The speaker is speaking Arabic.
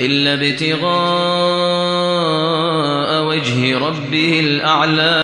إِلَّا ابْتِغَاءَ وَجْهِ رَبِّهِ الْأَعْلَىٰ.